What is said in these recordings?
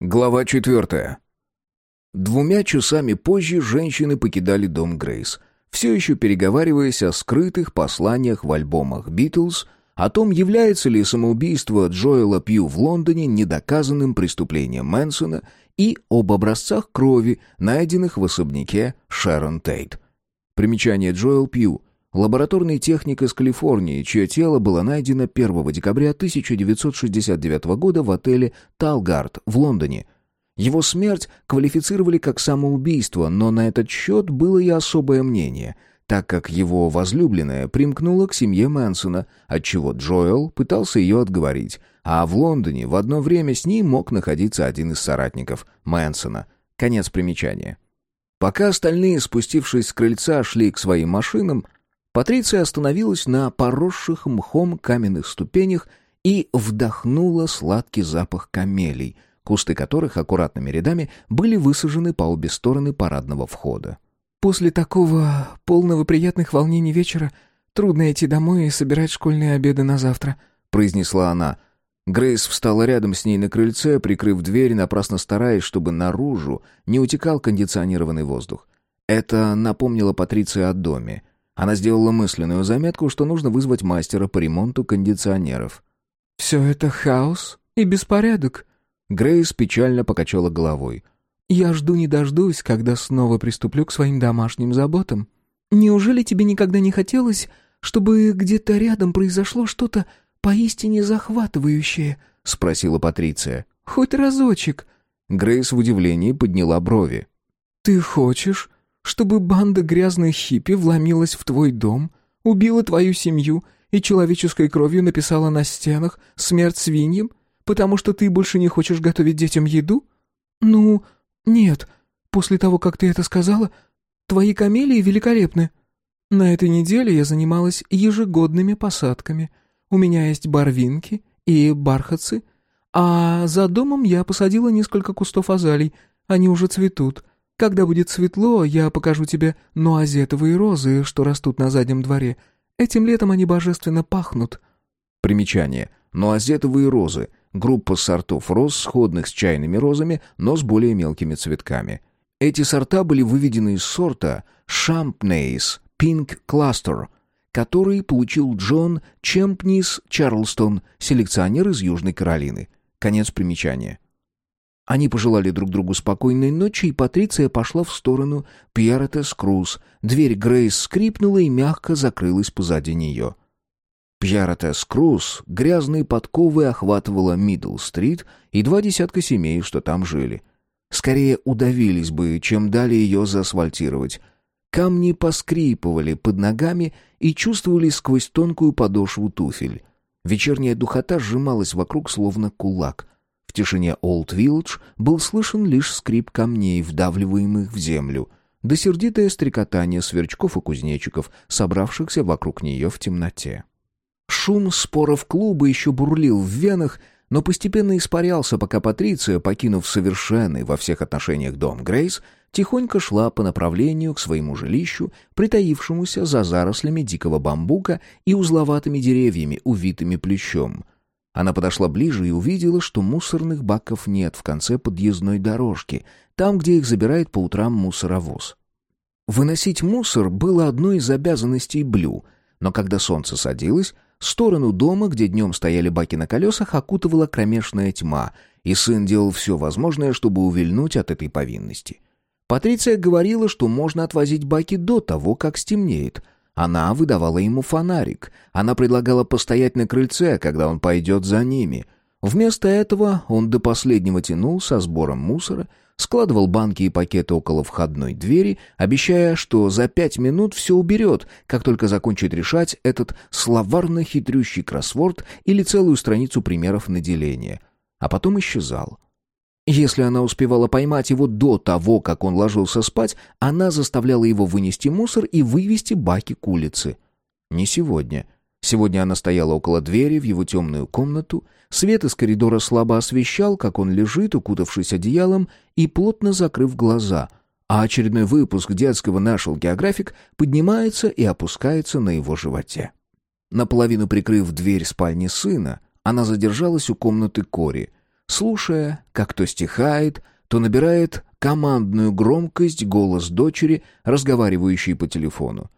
Глава четвертая. Двумя часами позже женщины покидали дом Грейс, все еще переговариваясь о скрытых посланиях в альбомах «Битлз», о том, является ли самоубийство Джоэла Пью в Лондоне недоказанным преступлением Мэнсона и об образцах крови, найденных в особняке Шерон Тейт. Примечание Джоэл Пью – лабораторный техник из Калифорнии, чье тело было найдено 1 декабря 1969 года в отеле «Талгард» в Лондоне. Его смерть квалифицировали как самоубийство, но на этот счет было и особое мнение – так как его возлюбленная примкнула к семье Мэнсона, отчего Джоэл пытался ее отговорить, а в Лондоне в одно время с ним мог находиться один из соратников Мэнсона. Конец примечания. Пока остальные, спустившись с крыльца, шли к своим машинам, Патриция остановилась на поросших мхом каменных ступенях и вдохнула сладкий запах камелий, кусты которых аккуратными рядами были высажены по обе стороны парадного входа. После такого полного приятных волнений вечера трудно идти домой и собирать школьные обеды на завтра», — произнесла она. Грейс встала рядом с ней на крыльце, прикрыв дверь, напрасно стараясь, чтобы наружу не утекал кондиционированный воздух. Это напомнило Патриции о доме. Она сделала мысленную заметку, что нужно вызвать мастера по ремонту кондиционеров. «Все это хаос и беспорядок». Грейс печально покачала головой. Я жду не дождусь, когда снова приступлю к своим домашним заботам. Неужели тебе никогда не хотелось, чтобы где-то рядом произошло что-то поистине захватывающее?» — спросила Патриция. «Хоть разочек». Грейс в удивлении подняла брови. «Ты хочешь, чтобы банда грязных хиппи вломилась в твой дом, убила твою семью и человеческой кровью написала на стенах «Смерть свиньям», потому что ты больше не хочешь готовить детям еду? Ну, «Нет, после того, как ты это сказала, твои камелии великолепны. На этой неделе я занималась ежегодными посадками. У меня есть барвинки и бархатцы, а за домом я посадила несколько кустов азалий, они уже цветут. Когда будет светло, я покажу тебе нуазетовые розы, что растут на заднем дворе. Этим летом они божественно пахнут». Примечание. Нуазетовые розы группа сортов роз, сходных с чайными розами, но с более мелкими цветками. Эти сорта были выведены из сорта Champneys Pink Cluster, который получил Джон Чемпнис Чарлстон, селекционер из Южной Каролины. Конец примечания. Они пожелали друг другу спокойной ночи, и Патриция пошла в сторону Пьеретес Круз. Дверь Грейс скрипнула и мягко закрылась позади нее. — Пьяротес Круз грязные подковы охватывала Мидл-стрит и два десятка семей, что там жили. Скорее удавились бы, чем дали ее заасфальтировать. Камни поскрипывали под ногами и чувствовали сквозь тонкую подошву туфель. Вечерняя духота сжималась вокруг, словно кулак. Тишине Олд-Вилледж был слышен лишь скрип камней, вдавливаемых в землю, да сердитое стрекотание сверчков и кузнечиков, собравшихся вокруг нее в темноте. Шум споров клуба еще бурлил в венах, но постепенно испарялся, пока Патриция, покинув совершенный во всех отношениях дом Грейс, тихонько шла по направлению к своему жилищу, притаившемуся за зарослями дикого бамбука и узловатыми деревьями, увитыми плющом. Она подошла ближе и увидела, что мусорных баков нет в конце подъездной дорожки, там, где их забирает по утрам мусоровоз. Выносить мусор было одной из обязанностей Блю, но когда солнце садилось, Сторону дома, где днем стояли баки на колесах, окутывала кромешная тьма, и сын делал все возможное, чтобы увильнуть от этой повинности. Патриция говорила, что можно отвозить баки до того, как стемнеет. Она выдавала ему фонарик. Она предлагала постоять на крыльце, когда он пойдет за ними. Вместо этого он до последнего тянул со сбором мусора, складывал банки и пакеты около входной двери, обещая, что за пять минут все уберет, как только закончит решать этот словарно-хитрющий кроссворд или целую страницу примеров наделения. А потом исчезал. Если она успевала поймать его до того, как он ложился спать, она заставляла его вынести мусор и вывести баки к улице. Не сегодня — Сегодня она стояла около двери в его темную комнату. Свет из коридора слабо освещал, как он лежит, укутавшись одеялом и плотно закрыв глаза, а очередной выпуск детского National Geographic поднимается и опускается на его животе. Наполовину прикрыв дверь спальни сына, она задержалась у комнаты Кори. Слушая, как то стихает, то набирает командную громкость голос дочери, разговаривающей по телефону.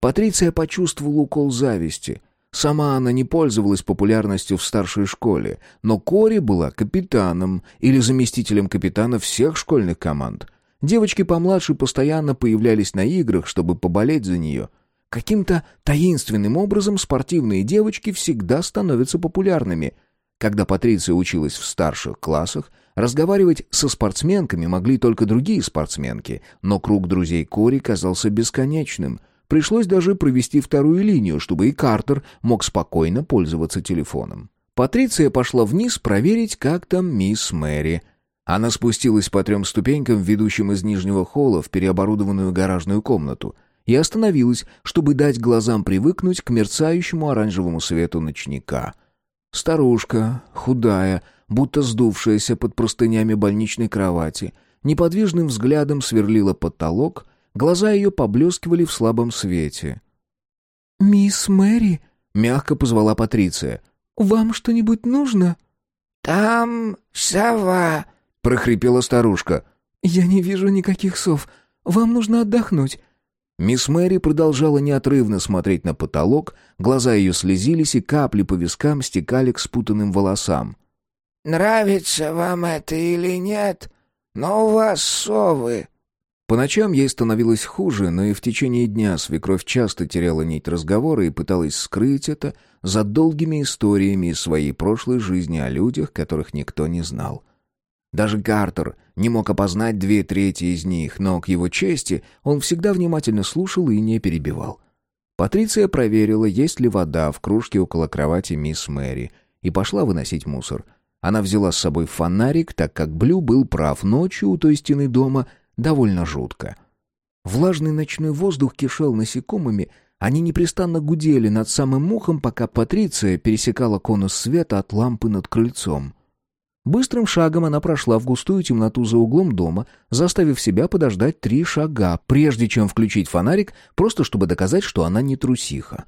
Патриция почувствовала укол зависти. Сама она не пользовалась популярностью в старшей школе, но Кори была капитаном или заместителем капитана всех школьных команд. Девочки помладше постоянно появлялись на играх, чтобы поболеть за нее. Каким-то таинственным образом спортивные девочки всегда становятся популярными. Когда Патриция училась в старших классах, разговаривать со спортсменками могли только другие спортсменки, но круг друзей Кори казался бесконечным — Пришлось даже провести вторую линию, чтобы и Картер мог спокойно пользоваться телефоном. Патриция пошла вниз проверить, как там мисс Мэри. Она спустилась по трем ступенькам, ведущим из нижнего холла в переоборудованную гаражную комнату, и остановилась, чтобы дать глазам привыкнуть к мерцающему оранжевому свету ночника. Старушка, худая, будто сдувшаяся под простынями больничной кровати, неподвижным взглядом сверлила потолок — Глаза ее поблескивали в слабом свете. «Мисс Мэри?» — мягко позвала Патриция. «Вам что-нибудь нужно?» «Там сова!» — прохрипела старушка. «Я не вижу никаких сов. Вам нужно отдохнуть». Мисс Мэри продолжала неотрывно смотреть на потолок, глаза ее слезились, и капли по вискам стекали к спутанным волосам. «Нравится вам это или нет, но у вас совы. По ночам ей становилось хуже, но и в течение дня свекровь часто теряла нить разговора и пыталась скрыть это за долгими историями из своей прошлой жизни о людях, которых никто не знал. Даже Гартер не мог опознать две трети из них, но, к его чести, он всегда внимательно слушал и не перебивал. Патриция проверила, есть ли вода в кружке около кровати мисс Мэри, и пошла выносить мусор. Она взяла с собой фонарик, так как Блю был прав ночью у той стены дома — довольно жутко. Влажный ночной воздух кишел насекомыми, они непрестанно гудели над самым ухом, пока Патриция пересекала конус света от лампы над крыльцом. Быстрым шагом она прошла в густую темноту за углом дома, заставив себя подождать три шага, прежде чем включить фонарик, просто чтобы доказать, что она не трусиха.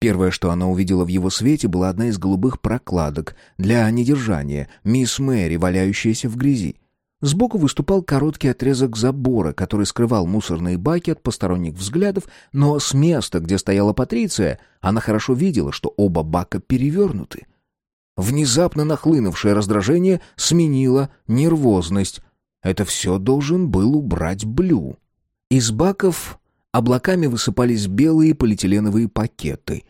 Первое, что она увидела в его свете, была одна из голубых прокладок для недержания, мисс Мэри, валяющаяся в грязи. Сбоку выступал короткий отрезок забора, который скрывал мусорные баки от посторонних взглядов, но с места, где стояла Патриция, она хорошо видела, что оба бака перевернуты. Внезапно нахлынувшее раздражение сменило нервозность. Это все должен был убрать Блю. Из баков облаками высыпались белые полиэтиленовые пакеты.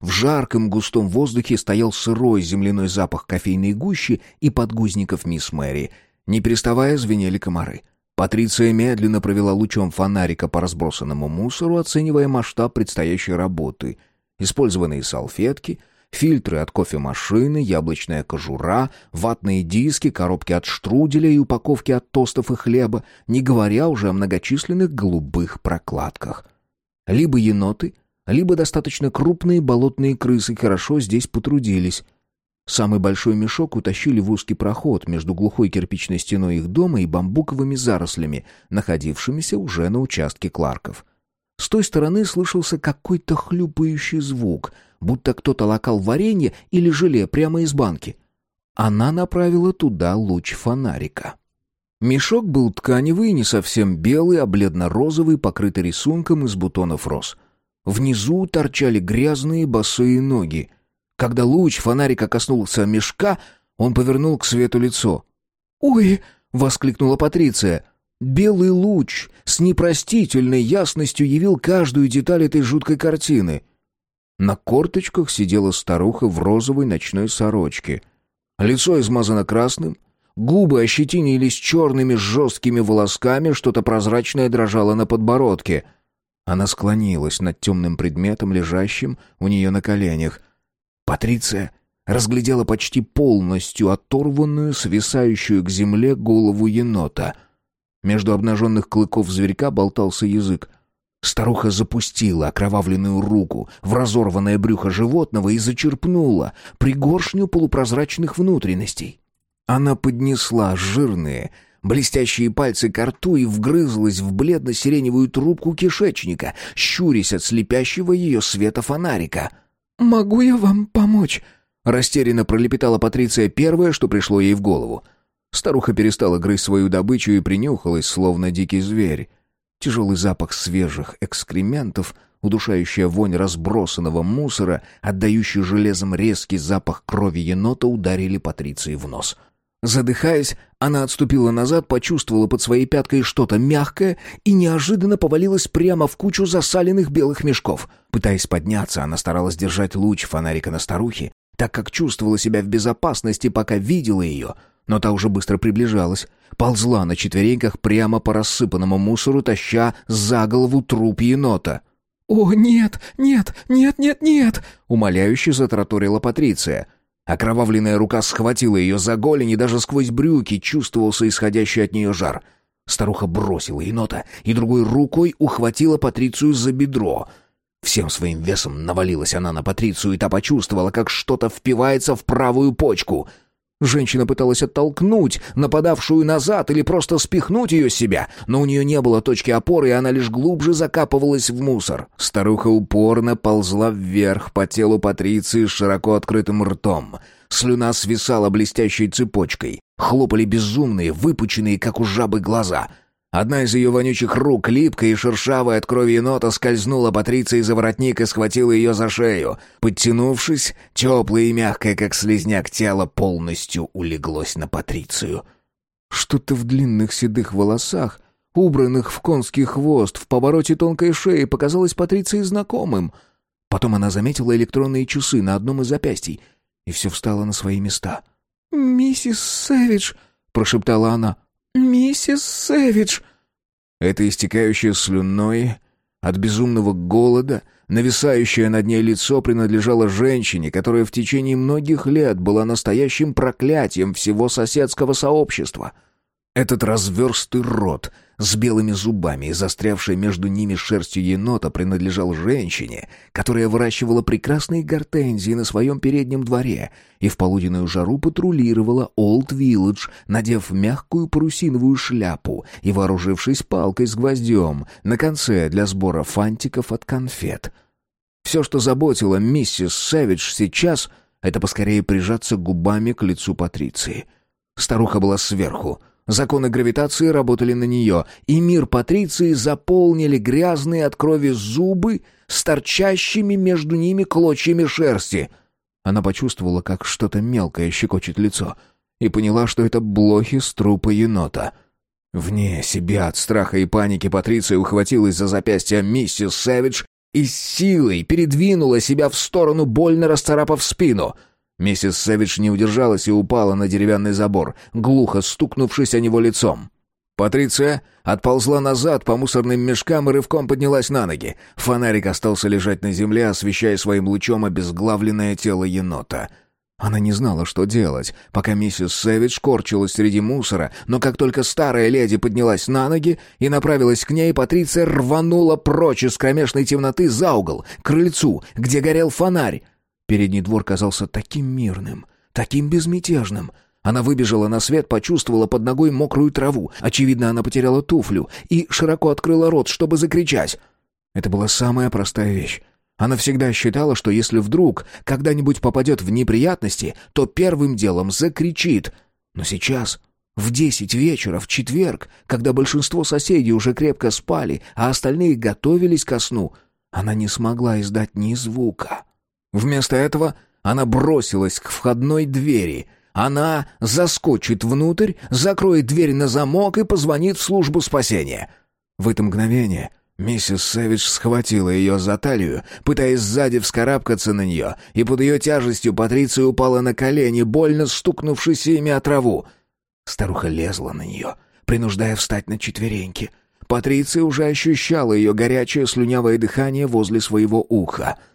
В жарком густом воздухе стоял сырой земляной запах кофейной гущи и подгузников мисс Мэри — не переставая звенели комары. Патриция медленно провела лучом фонарика по разбросанному мусору, оценивая масштаб предстоящей работы. Использованные салфетки, фильтры от кофемашины, яблочная кожура, ватные диски, коробки от штруделя и упаковки от тостов и хлеба, не говоря уже о многочисленных голубых прокладках. Либо еноты, либо достаточно крупные болотные крысы хорошо здесь потрудились — Самый большой мешок утащили в узкий проход между глухой кирпичной стеной их дома и бамбуковыми зарослями, находившимися уже на участке Кларков. С той стороны слышался какой-то хлюпающий звук, будто кто-то лакал варенье или желе прямо из банки. Она направила туда луч фонарика. Мешок был тканевый, не совсем белый, а бледно-розовый, покрытый рисунком из бутонов роз. Внизу торчали грязные босые ноги — когда луч фонарика коснулся мешка, он повернул к свету лицо. «Ой!» — воскликнула Патриция. Белый луч с непростительной ясностью явил каждую деталь этой жуткой картины. На корточках сидела старуха в розовой ночной сорочке. Лицо измазано красным, губы ощетинились черными жесткими волосками, что-то прозрачное дрожало на подбородке. Она склонилась над темным предметом, лежащим у нее на коленях. Патриция разглядела почти полностью оторванную, свисающую к земле голову енота. Между обнаженных клыков зверька болтался язык. Старуха запустила окровавленную руку в разорванное брюхо животного и зачерпнула пригоршню полупрозрачных внутренностей. Она поднесла жирные, блестящие пальцы к рту и вгрызлась в бледно-сиреневую трубку кишечника, щурясь от слепящего ее света фонарика — «Могу я вам помочь?» Растерянно пролепетала Патриция первое, что пришло ей в голову. Старуха перестала грызть свою добычу и принюхалась, словно дикий зверь. Тяжелый запах свежих экскрементов, удушающая вонь разбросанного мусора, отдающий железом резкий запах крови енота ударили Патриции в нос — Задыхаясь, она отступила назад, почувствовала под своей пяткой что-то мягкое и неожиданно повалилась прямо в кучу засаленных белых мешков. Пытаясь подняться, она старалась держать луч фонарика на старухе, так как чувствовала себя в безопасности, пока видела ее, но та уже быстро приближалась, ползла на четвереньках прямо по рассыпанному мусору, таща за голову труп енота. «О, нет, нет, нет, нет, нет!» — умоляюще затраторила Патриция — Окровавленная рука схватила ее за голень, и даже сквозь брюки чувствовался исходящий от нее жар. Старуха бросила енота и другой рукой ухватила Патрицию за бедро. Всем своим весом навалилась она на Патрицию, и та почувствовала, как что-то впивается в правую почку — Женщина пыталась оттолкнуть нападавшую назад или просто спихнуть ее с себя, но у нее не было точки опоры, и она лишь глубже закапывалась в мусор. Старуха упорно ползла вверх по телу Патриции с широко открытым ртом. Слюна свисала блестящей цепочкой. Хлопали безумные, выпученные, как у жабы, глаза — Одна из ее вонючих рук, липкая и шершавая от крови енота, скользнула Патриции за воротник и схватила ее за шею. Подтянувшись, теплое и мягкое, как слезняк, тело полностью улеглось на Патрицию. Что-то в длинных седых волосах, убранных в конский хвост, в повороте тонкой шеи, показалось Патриции знакомым. Потом она заметила электронные часы на одном из запястий, и все встало на свои места. «Миссис Сэвидж», — прошептала она, — «Миссис Сэвидж!» Это истекающее слюной от безумного голода, нависающее над ней лицо принадлежало женщине, которая в течение многих лет была настоящим проклятием всего соседского сообщества — этот разверстый рот с белыми зубами и застрявшей между ними шерстью енота принадлежал женщине, которая выращивала прекрасные гортензии на своем переднем дворе и в полуденную жару патрулировала Олд-Вилледж, надев мягкую парусиновую шляпу и вооружившись палкой с гвоздем на конце для сбора фантиков от конфет. Все, что заботило миссис Сэвидж сейчас, это поскорее прижаться губами к лицу Патриции. Старуха была сверху — Законы гравитации работали на нее, и мир Патриции заполнили грязные от крови зубы с торчащими между ними клочьями шерсти. Она почувствовала, как что-то мелкое щекочет лицо, и поняла, что это блохи с трупа енота. Вне себя от страха и паники Патриция ухватилась за запястье миссис Сэвидж и силой передвинула себя в сторону, больно расцарапав спину — Миссис Сэвидж не удержалась и упала на деревянный забор, глухо стукнувшись о него лицом. Патриция отползла назад по мусорным мешкам и рывком поднялась на ноги. Фонарик остался лежать на земле, освещая своим лучом обезглавленное тело енота. Она не знала, что делать, пока миссис Сэвидж корчилась среди мусора, но как только старая леди поднялась на ноги и направилась к ней, Патриция рванула прочь из кромешной темноты за угол, к крыльцу, где горел фонарь. Передний двор казался таким мирным, таким безмятежным. Она выбежала на свет, почувствовала под ногой мокрую траву. Очевидно, она потеряла туфлю и широко открыла рот, чтобы закричать. Это была самая простая вещь. Она всегда считала, что если вдруг когда-нибудь попадет в неприятности, то первым делом закричит. Но сейчас, в десять вечера, в четверг, когда большинство соседей уже крепко спали, а остальные готовились ко сну, она не смогла издать ни звука. Вместо этого она бросилась к входной двери. Она заскочит внутрь, закроет дверь на замок и позвонит в службу спасения. В это мгновение миссис Сэвидж схватила ее за талию, пытаясь сзади вскарабкаться на нее, и под ее тяжестью Патриция упала на колени, больно стукнувшись ими о траву. Старуха лезла на нее, принуждая встать на четвереньки. Патриция уже ощущала ее горячее слюнявое дыхание возле своего уха —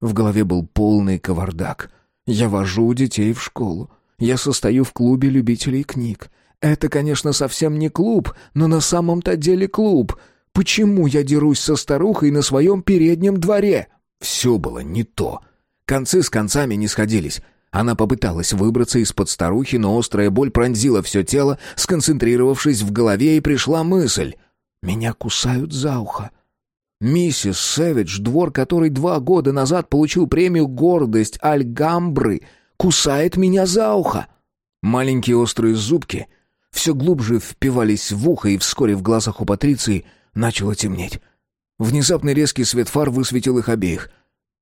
в голове был полный кавардак. Я вожу детей в школу. Я состою в клубе любителей книг. Это, конечно, совсем не клуб, но на самом-то деле клуб. Почему я дерусь со старухой на своем переднем дворе? Все было не то. Концы с концами не сходились. Она попыталась выбраться из-под старухи, но острая боль пронзила все тело, сконцентрировавшись в голове, и пришла мысль. «Меня кусают за ухо. Миссис Сэвидж, двор которой два года назад получил премию «Гордость Альгамбры», кусает меня за ухо!» Маленькие острые зубки все глубже впивались в ухо, и вскоре в глазах у Патриции начало темнеть. Внезапный резкий свет фар высветил их обеих.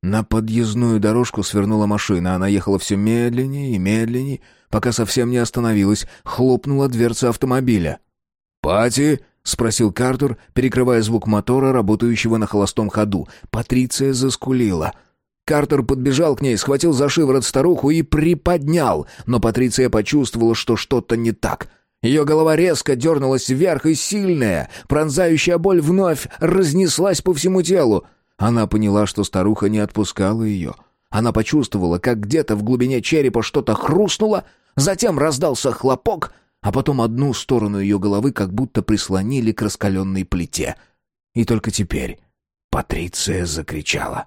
На подъездную дорожку свернула машина. Она ехала все медленнее и медленнее, пока совсем не остановилась. Хлопнула дверца автомобиля. «Пати?» — спросил Картер, перекрывая звук мотора, работающего на холостом ходу. Патриция заскулила. Картер подбежал к ней, схватил за шиворот старуху и приподнял, но Патриция почувствовала, что что-то не так. Ее голова резко дернулась вверх, и сильная, пронзающая боль вновь разнеслась по всему телу. Она поняла, что старуха не отпускала ее. Она почувствовала, как где-то в глубине черепа что-то хрустнуло, затем раздался хлопок, а потом одну сторону ее головы как будто прислонили к раскаленной плите. И только теперь Патриция закричала.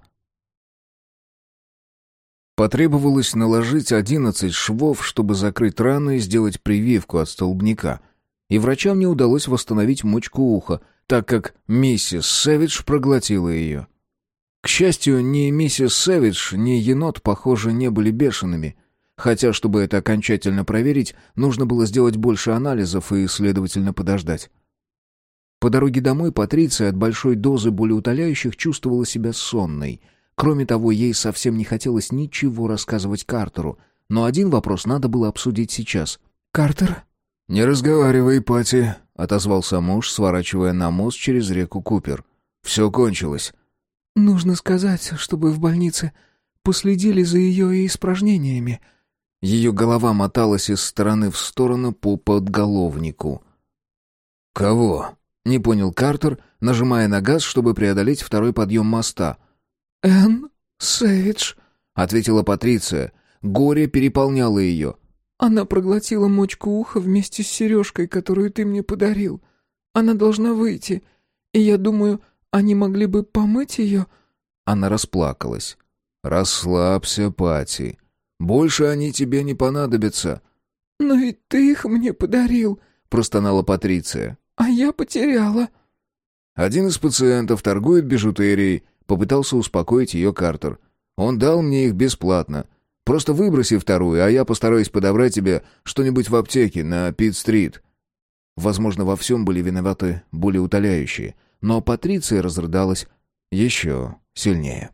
Потребовалось наложить одиннадцать швов, чтобы закрыть рану и сделать прививку от столбняка. И врачам не удалось восстановить мочку уха, так как миссис Сэвидж проглотила ее. К счастью, ни миссис Сэвидж, ни енот, похоже, не были бешеными. Хотя, чтобы это окончательно проверить, нужно было сделать больше анализов и, следовательно, подождать. По дороге домой Патриция от большой дозы болеутоляющих чувствовала себя сонной. Кроме того, ей совсем не хотелось ничего рассказывать Картеру. Но один вопрос надо было обсудить сейчас. «Картер?» «Не разговаривай, Пати», — отозвался муж, сворачивая на мост через реку Купер. «Все кончилось. «Нужно сказать, чтобы в больнице последили за ее испражнениями». Ее голова моталась из стороны в сторону по подголовнику. «Кого?» — не понял Картер, нажимая на газ, чтобы преодолеть второй подъем моста. «Энн Сэвидж», — ответила Патриция. Горе переполняло ее. «Она проглотила мочку уха вместе с сережкой, которую ты мне подарил. Она должна выйти, и я думаю, они могли бы помыть ее?» Она расплакалась. «Расслабься, Пати. Больше они тебе не понадобятся». «Но ведь ты их мне подарил», — простонала Патриция. «А я потеряла». Один из пациентов торгует бижутерией, попытался успокоить ее Картер. Он дал мне их бесплатно. Просто выброси вторую, а я постараюсь подобрать тебе что-нибудь в аптеке на Пит-стрит. Возможно, во всем были виноваты более утоляющие но Патриция разрыдалась еще сильнее.